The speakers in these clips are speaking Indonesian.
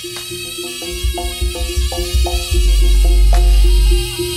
Thank you.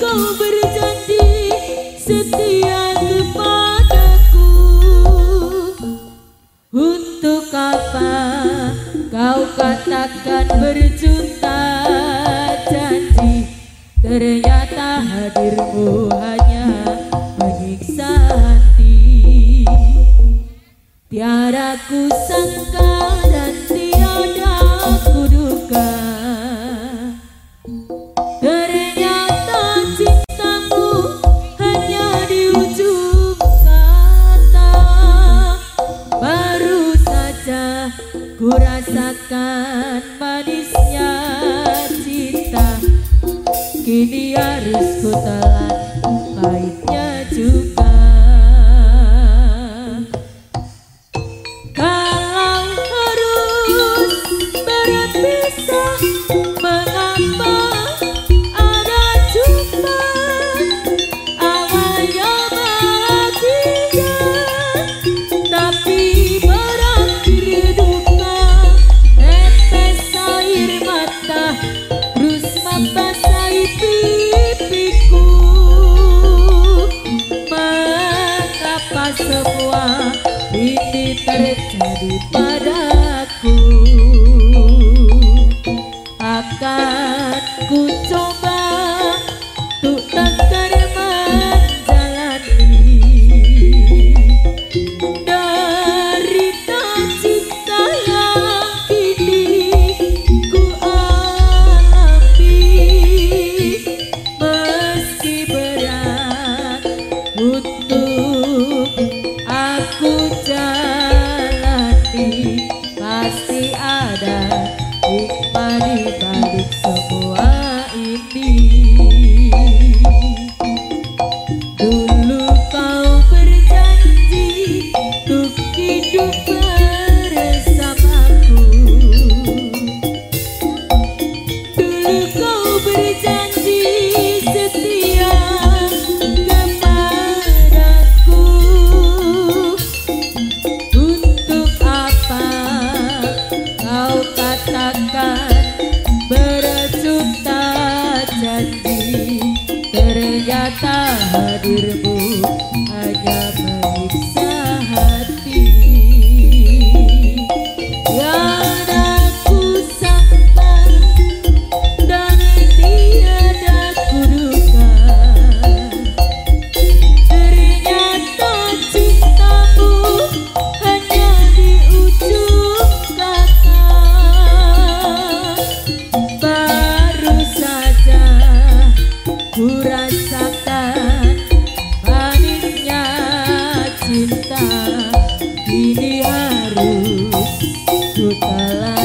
kau berjanji setia kepadaku. Untuk apa kau katakan berjuta janji Ternyata hadirmu hanya menyiksa hati. Tiada ku sangka nanti baiknya juga. kala